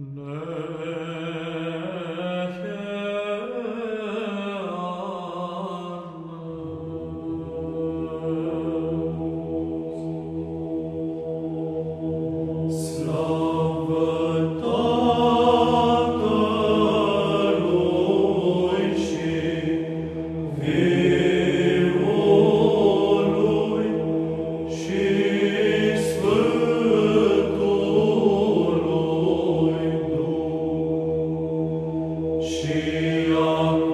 Dumnezeiască cuvinte.